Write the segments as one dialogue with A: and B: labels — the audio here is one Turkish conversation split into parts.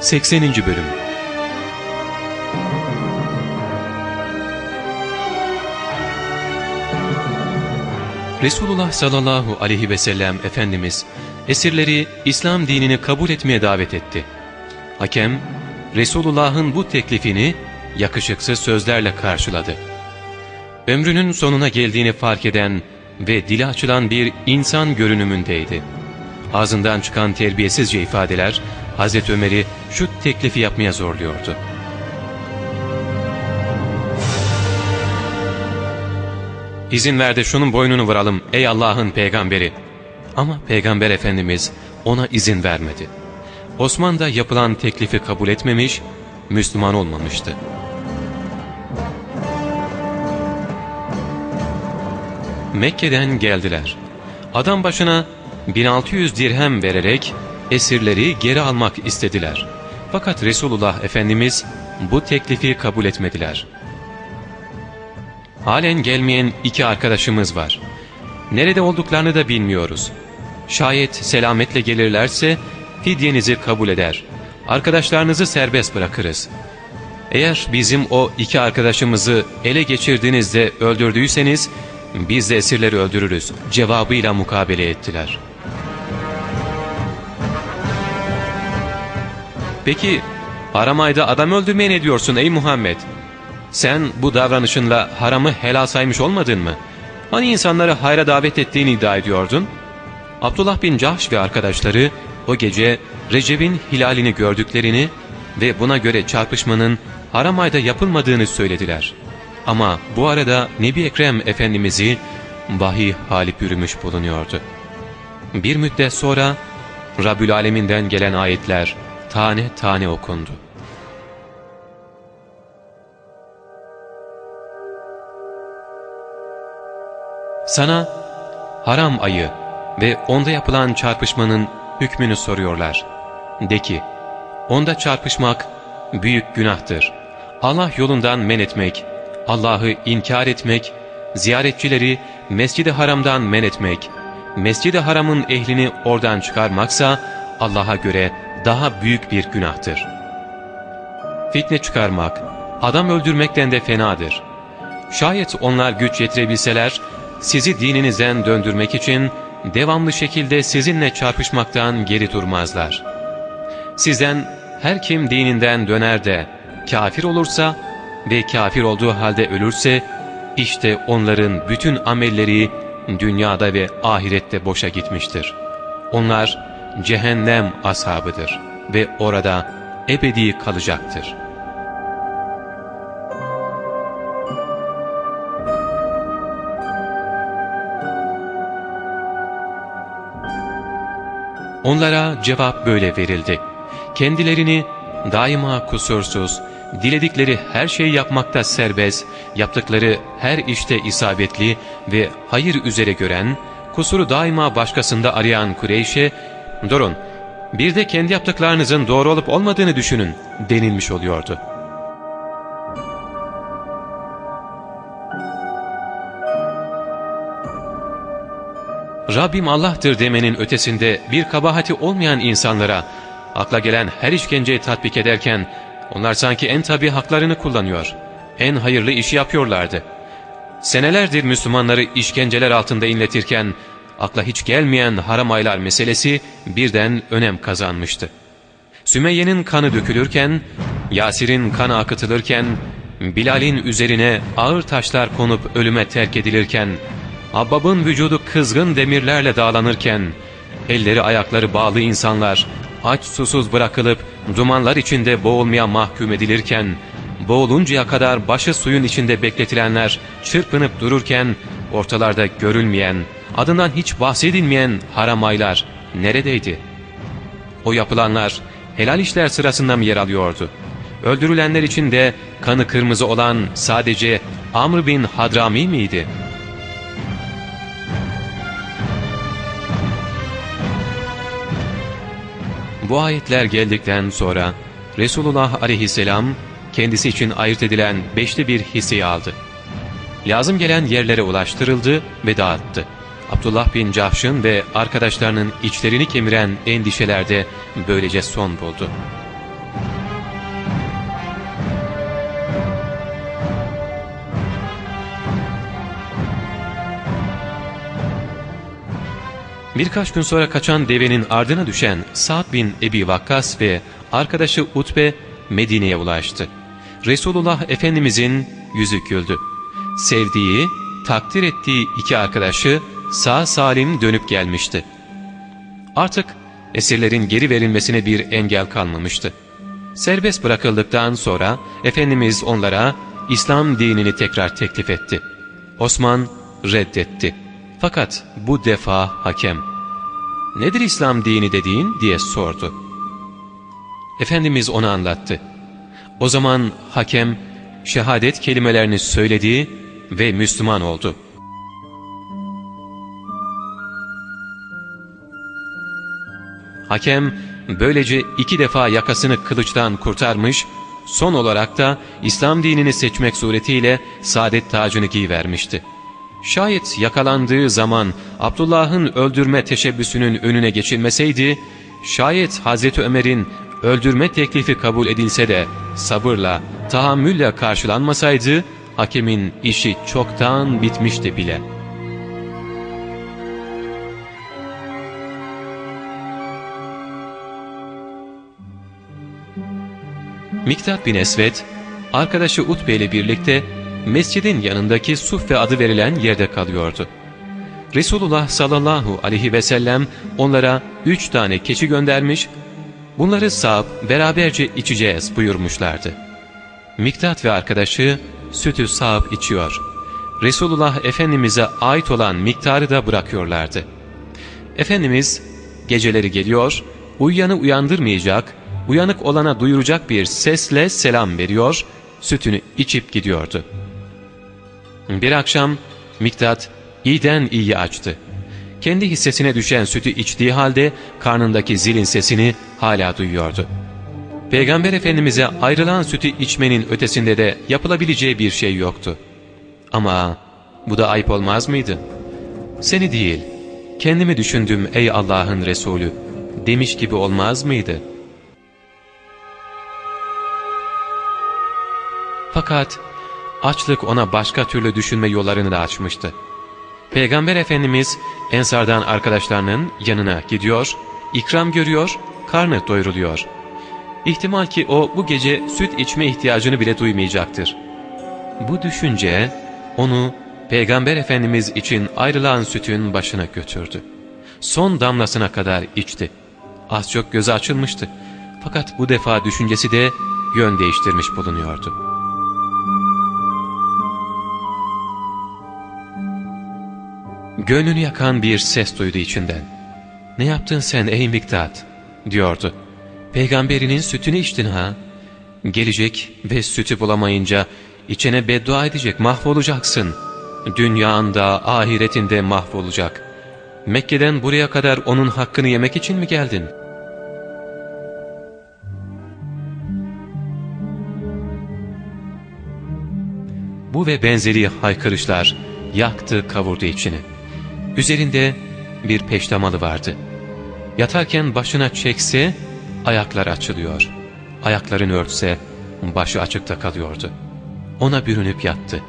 A: 80. Bölüm Resulullah sallallahu aleyhi ve sellem Efendimiz esirleri İslam dinini kabul etmeye davet etti. Hakem, Resulullah'ın bu teklifini yakışıksız sözlerle karşıladı. Ömrünün sonuna geldiğini fark eden ve dili açılan bir insan görünümündeydi. Ağzından çıkan terbiyesizce ifadeler Hazreti Ömer'i şu teklifi yapmaya zorluyordu. İzin ver de şunun boynunu vuralım ey Allah'ın peygamberi. Ama peygamber efendimiz ona izin vermedi. Osman da yapılan teklifi kabul etmemiş, Müslüman olmamıştı. Mekke'den geldiler. Adam başına 1600 dirhem vererek esirleri geri almak istediler. Fakat Resulullah Efendimiz bu teklifi kabul etmediler. Halen gelmeyen iki arkadaşımız var. Nerede olduklarını da bilmiyoruz. Şayet selametle gelirlerse fidyenizi kabul eder. Arkadaşlarınızı serbest bırakırız. Eğer bizim o iki arkadaşımızı ele geçirdiğinizde öldürdüyseniz biz de esirleri öldürürüz cevabıyla mukabele ettiler. Peki Aramay'da adam öldürmeye ne diyorsun ey Muhammed? Sen bu davranışınla haramı helal saymış olmadın mı? Hani insanları hayra davet ettiğini iddia ediyordun? Abdullah bin Cahş ve arkadaşları o gece Recep'in hilalini gördüklerini ve buna göre çarpışmanın haram ayda yapılmadığını söylediler. Ama bu arada Nebi Ekrem Efendimiz'i vahiy halip yürümüş bulunuyordu. Bir müddet sonra Rabbül Alemin'den gelen ayetler tane tane okundu. Sana haram ayı ve onda yapılan çarpışmanın hükmünü soruyorlar. De ki, onda çarpışmak büyük günahtır. Allah yolundan men etmek, Allah'ı inkar etmek, ziyaretçileri Mescid-i Haram'dan men etmek, Mescid-i Haram'ın ehlini oradan çıkarmaksa Allah'a göre daha büyük bir günahtır. Fitne çıkarmak, adam öldürmekten de fenadır. Şayet onlar güç yetirebilseler, sizi dininizden döndürmek için devamlı şekilde sizinle çarpışmaktan geri durmazlar. Sizden her kim dininden döner de kafir olursa ve kafir olduğu halde ölürse, işte onların bütün amelleri dünyada ve ahirette boşa gitmiştir. Onlar cehennem ashabıdır ve orada ebedi kalacaktır. Onlara cevap böyle verildi. Kendilerini daima kusursuz, diledikleri her şeyi yapmakta serbest, yaptıkları her işte isabetli ve hayır üzere gören, kusuru daima başkasında arayan Kureyş'e, ''Durun, bir de kendi yaptıklarınızın doğru olup olmadığını düşünün.'' denilmiş oluyordu. Rabbim Allah'tır demenin ötesinde bir kabahati olmayan insanlara, akla gelen her işkenceyi tatbik ederken, onlar sanki en tabi haklarını kullanıyor, en hayırlı işi yapıyorlardı. Senelerdir Müslümanları işkenceler altında inletirken, akla hiç gelmeyen haram aylar meselesi birden önem kazanmıştı. Sümeyye'nin kanı dökülürken, Yasir'in kanı akıtılırken, Bilal'in üzerine ağır taşlar konup ölüme terk edilirken, Abbab'ın vücudu kızgın demirlerle dağlanırken, elleri ayakları bağlı insanlar, aç susuz bırakılıp dumanlar içinde boğulmaya mahkum edilirken, boğuluncaya kadar başı suyun içinde bekletilenler çırpınıp dururken, ortalarda görülmeyen, adından hiç bahsedilmeyen haram aylar neredeydi? O yapılanlar helal işler sırasında mı yer alıyordu? Öldürülenler için de kanı kırmızı olan sadece Amr bin Hadrami miydi?'' Bu ayetler geldikten sonra Resulullah aleyhisselam kendisi için ayırt edilen beşli bir hisseyi aldı. Lazım gelen yerlere ulaştırıldı ve dağıttı. Abdullah bin Cahş'ın ve arkadaşlarının içlerini kemiren endişeler de böylece son buldu. Birkaç gün sonra kaçan devenin ardına düşen Sa'd bin Ebi Vakkas ve arkadaşı Utbe Medine'ye ulaştı. Resulullah Efendimizin yüzü güldü. Sevdiği, takdir ettiği iki arkadaşı sağ salim dönüp gelmişti. Artık esirlerin geri verilmesine bir engel kalmamıştı. Serbest bırakıldıktan sonra Efendimiz onlara İslam dinini tekrar teklif etti. Osman reddetti. Fakat bu defa hakem, ''Nedir İslam dini dediğin?'' diye sordu. Efendimiz onu anlattı. O zaman hakem şehadet kelimelerini söyledi ve Müslüman oldu. Hakem böylece iki defa yakasını kılıçtan kurtarmış, son olarak da İslam dinini seçmek suretiyle saadet tacını giyvermişti. Şayet yakalandığı zaman Abdullah'ın öldürme teşebbüsünün önüne geçilmeseydi, şayet Hazreti Ömer'in öldürme teklifi kabul edilse de sabırla, tahammülle karşılanmasaydı, hakemin işi çoktan bitmişti bile. Miktat bin Esved, arkadaşı Utbe ile birlikte mescidin yanındaki Suffe adı verilen yerde kalıyordu. Resulullah sallallahu aleyhi ve sellem onlara üç tane keçi göndermiş, bunları sağıp beraberce içeceğiz buyurmuşlardı. Miktat ve arkadaşı sütü sağıp içiyor. Resulullah Efendimiz'e ait olan miktarı da bırakıyorlardı. Efendimiz geceleri geliyor, uyuyanı uyandırmayacak, uyanık olana duyuracak bir sesle selam veriyor, sütünü içip gidiyordu. Bir akşam Miktat iyiden iyi açtı. Kendi hissesine düşen sütü içtiği halde karnındaki zilin sesini hala duyuyordu. Peygamber Efendimiz'e ayrılan sütü içmenin ötesinde de yapılabileceği bir şey yoktu. Ama bu da ayıp olmaz mıydı? Seni değil, kendimi düşündüm ey Allah'ın Resulü demiş gibi olmaz mıydı? Fakat açlık ona başka türlü düşünme yollarını da açmıştı. Peygamber Efendimiz Ensardan arkadaşlarının yanına gidiyor, ikram görüyor, karnı doyuruluyor. İhtimal ki o bu gece süt içme ihtiyacını bile duymayacaktır. Bu düşünce onu Peygamber Efendimiz için ayrılan sütün başına götürdü. Son damlasına kadar içti. Az çok gözü açılmıştı. Fakat bu defa düşüncesi de yön değiştirmiş bulunuyordu. Gönlünü yakan bir ses duydu içinden. ''Ne yaptın sen ey Miktat?'' diyordu. ''Peygamberinin sütünü içtin ha? Gelecek ve sütü bulamayınca içine beddua edecek mahvolacaksın. Dünyanda, ahiretinde mahvolacak. Mekke'den buraya kadar onun hakkını yemek için mi geldin?'' Bu ve benzeri haykırışlar yaktı kavurdu içini. Üzerinde bir peştemalı vardı. Yatarken başına çekse ayaklar açılıyor. Ayaklarını örtse başı açıkta kalıyordu. Ona bürünüp yattı.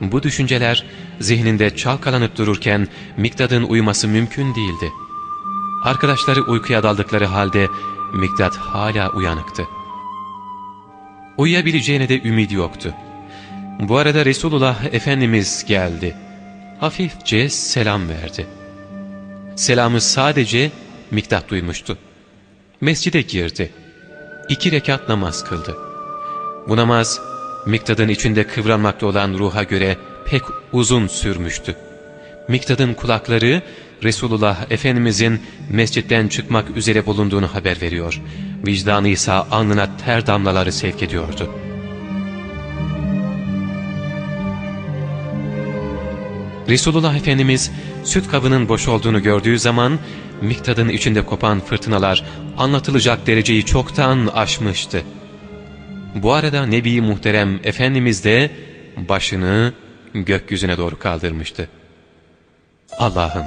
A: Bu düşünceler zihninde çalkalanıp dururken Mikdad'ın uyuması mümkün değildi. Arkadaşları uykuya daldıkları halde Mikdad hala uyanıktı. Uyuyabileceğine de ümidi yoktu. Bu arada Resulullah Efendimiz geldi hafifçe selam verdi. Selamı sadece Miktat duymuştu. Mescide girdi. İki rekat namaz kıldı. Bu namaz Miktad'ın içinde kıvranmakta olan ruha göre pek uzun sürmüştü. Miktad'ın kulakları Resulullah Efendimizin mescitten çıkmak üzere bulunduğunu haber veriyor. Vicdanı ise alnına ter damlaları sevk ediyordu. Resulullah Efendimiz süt kabının boş olduğunu gördüğü zaman Miktad'ın içinde kopan fırtınalar anlatılacak dereceyi çoktan aşmıştı. Bu arada Nebi Muhterem Efendimiz de başını gökyüzüne doğru kaldırmıştı. Allah'ım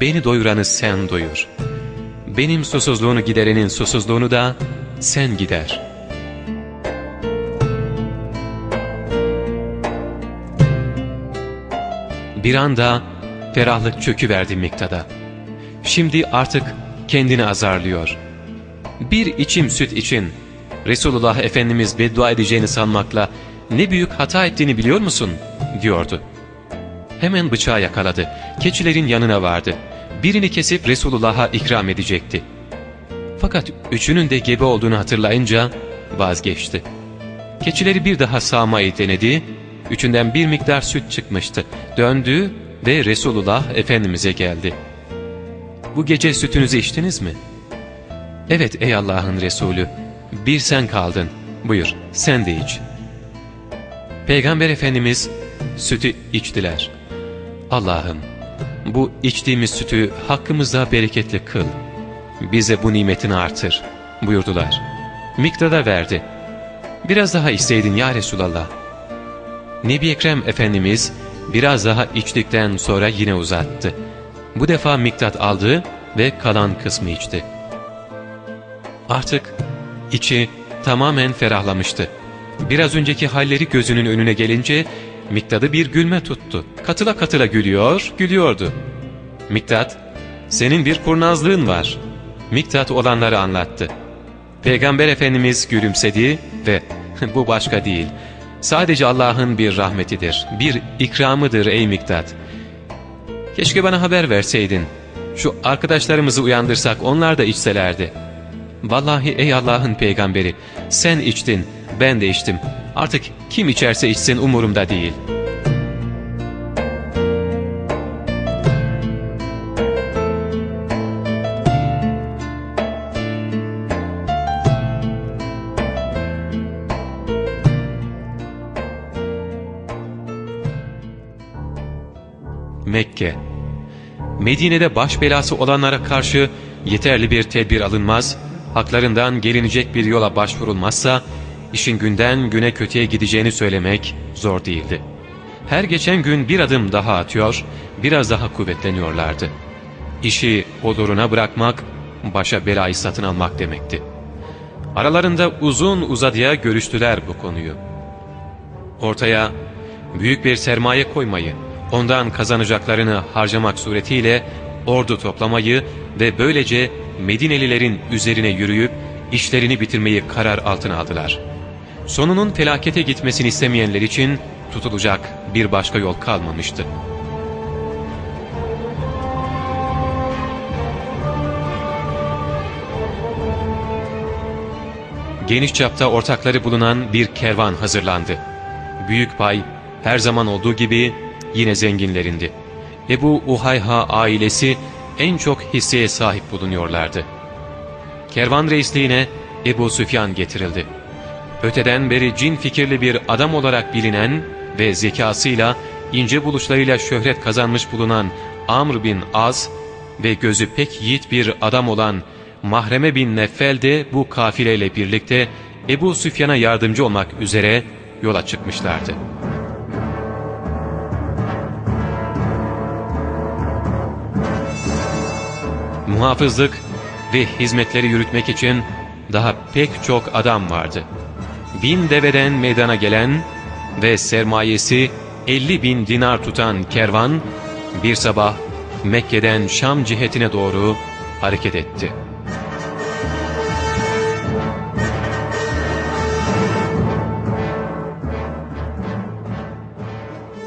A: beni doyuranı sen doyur. Benim susuzluğunu giderenin susuzluğunu da sen gider.'' Bir anda ferahlık çöküverdi Miktad'a. şimdi artık kendini azarlıyor. Bir içim süt için Resulullah Efendimiz beddua edeceğini sanmakla ne büyük hata ettiğini biliyor musun? diyordu. Hemen bıçağı yakaladı. Keçilerin yanına vardı. Birini kesip Resulullah'a ikram edecekti. Fakat üçünün de gebe olduğunu hatırlayınca vazgeçti. Keçileri bir daha sağmayı denedi. Üçünden bir miktar süt çıkmıştı. Döndü ve Resulullah Efendimiz'e geldi. ''Bu gece sütünüzü içtiniz mi?'' ''Evet ey Allah'ın Resulü, bir sen kaldın. Buyur, sen de iç.'' Peygamber Efendimiz sütü içtiler. Allah'ım bu içtiğimiz sütü hakkımızda bereketli kıl. Bize bu nimetini artır buyurdular. Miktada verdi. Biraz daha içseydin ya Resulallah. Nebi Ekrem Efendimiz biraz daha içtikten sonra yine uzattı. Bu defa miktat aldı ve kalan kısmı içti. Artık içi tamamen ferahlamıştı. Biraz önceki halleri gözünün önüne gelince Miktat'ı bir gülme tuttu. Katıla katıla gülüyor, gülüyordu. Miktat, senin bir kurnazlığın var. Miktat olanları anlattı. Peygamber Efendimiz gülümsedi ve bu başka değil. Sadece Allah'ın bir rahmetidir, bir ikramıdır ey Miktat. Keşke bana haber verseydin. Şu arkadaşlarımızı uyandırsak onlar da içselerdi. Vallahi ey Allah'ın peygamberi sen içtin, ben de içtim. Artık kim içerse içsin umurumda değil. Mekke Medine'de baş belası olanlara karşı yeterli bir tedbir alınmaz, haklarından gelinecek bir yola başvurulmazsa, işin günden güne kötüye gideceğini söylemek zor değildi. Her geçen gün bir adım daha atıyor, biraz daha kuvvetleniyorlardı. İşi oluruna bırakmak, başa belayı satın almak demekti. Aralarında uzun uzadıya görüştüler bu konuyu. Ortaya büyük bir sermaye koymayı, ondan kazanacaklarını harcamak suretiyle ordu toplamayı ve böylece Medinelilerin üzerine yürüyüp işlerini bitirmeyi karar altına aldılar. Sonunun felakete gitmesini istemeyenler için tutulacak bir başka yol kalmamıştı. Geniş çapta ortakları bulunan bir kervan hazırlandı. Büyük pay her zaman olduğu gibi yine zenginlerindi. Ebu Uhayha ailesi en çok hisseye sahip bulunuyorlardı. Kervan reisliğine Ebu Süfyan getirildi. Öteden beri cin fikirli bir adam olarak bilinen ve zekasıyla, ince buluşlarıyla şöhret kazanmış bulunan Amr bin Az ve gözü pek yiğit bir adam olan Mahreme bin Neffel de bu kafileyle birlikte Ebu Süfyan'a yardımcı olmak üzere yola çıkmışlardı. Muhafızlık ve hizmetleri yürütmek için daha pek çok adam vardı. Bin deveden meydana gelen ve sermayesi 50 bin dinar tutan kervan bir sabah Mekke'den Şam cihetine doğru hareket etti.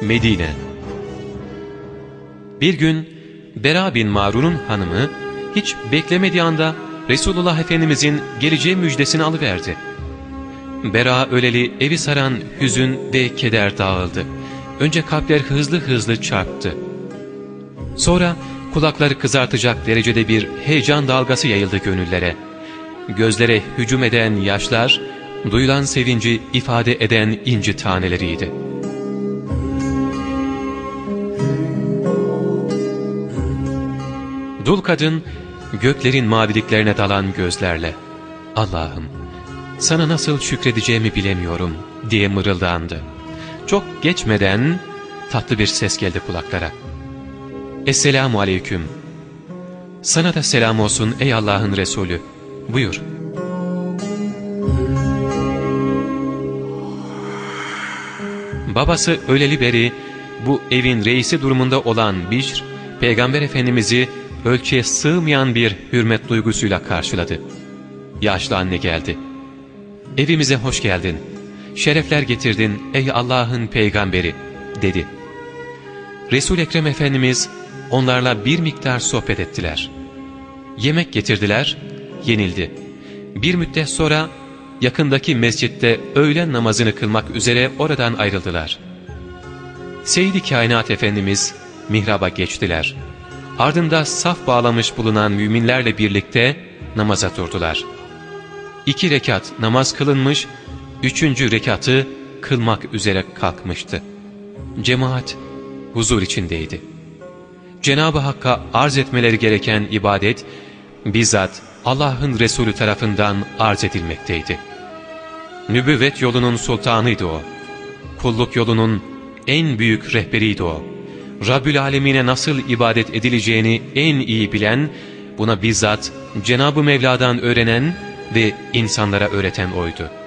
A: Medine Bir gün Bera bin Marun'un hanımı hiç beklemediği anda Resulullah Efendimizin geleceği müjdesini alıverdi. Bera öleli evi saran hüzün ve keder dağıldı. Önce kalpler hızlı hızlı çarptı. Sonra kulakları kızartacak derecede bir heyecan dalgası yayıldı gönüllere. Gözlere hücum eden yaşlar, duyulan sevinci ifade eden inci taneleriydi. Dul kadın göklerin maviliklerine dalan gözlerle ''Allah'ım sana nasıl şükredeceğimi bilemiyorum.'' diye mırıldandı. Çok geçmeden tatlı bir ses geldi kulaklara. ''Esselamu aleyküm. Sana da selam olsun ey Allah'ın Resulü. Buyur.'' Babası öleli beri bu evin reisi durumunda olan Bişr, Peygamber Efendimiz'i ölçüye sığmayan bir hürmet duygusuyla karşıladı. Yaşlı anne geldi. ''Evimize hoş geldin, şerefler getirdin ey Allah'ın peygamberi.'' dedi. Resul Ekrem Efendimiz onlarla bir miktar sohbet ettiler. Yemek getirdiler, yenildi. Bir müddet sonra yakındaki mescitte öğlen namazını kılmak üzere oradan ayrıldılar. Seyyid-i Kainat Efendimiz mihraba geçtiler. Ardında saf bağlamış bulunan müminlerle birlikte namaza durdular. İki rekat namaz kılınmış, üçüncü rekatı kılmak üzere kalkmıştı. Cemaat huzur içindeydi. Cenab-ı Hakk'a arz etmeleri gereken ibadet, bizzat Allah'ın Resulü tarafından arz edilmekteydi. Nübüvvet yolunun sultanıydı o. Kulluk yolunun en büyük rehberiydi o. Rabbül Alemine nasıl ibadet edileceğini en iyi bilen, buna bizzat Cenab-ı Mevla'dan öğrenen ve insanlara öğreten oydu.''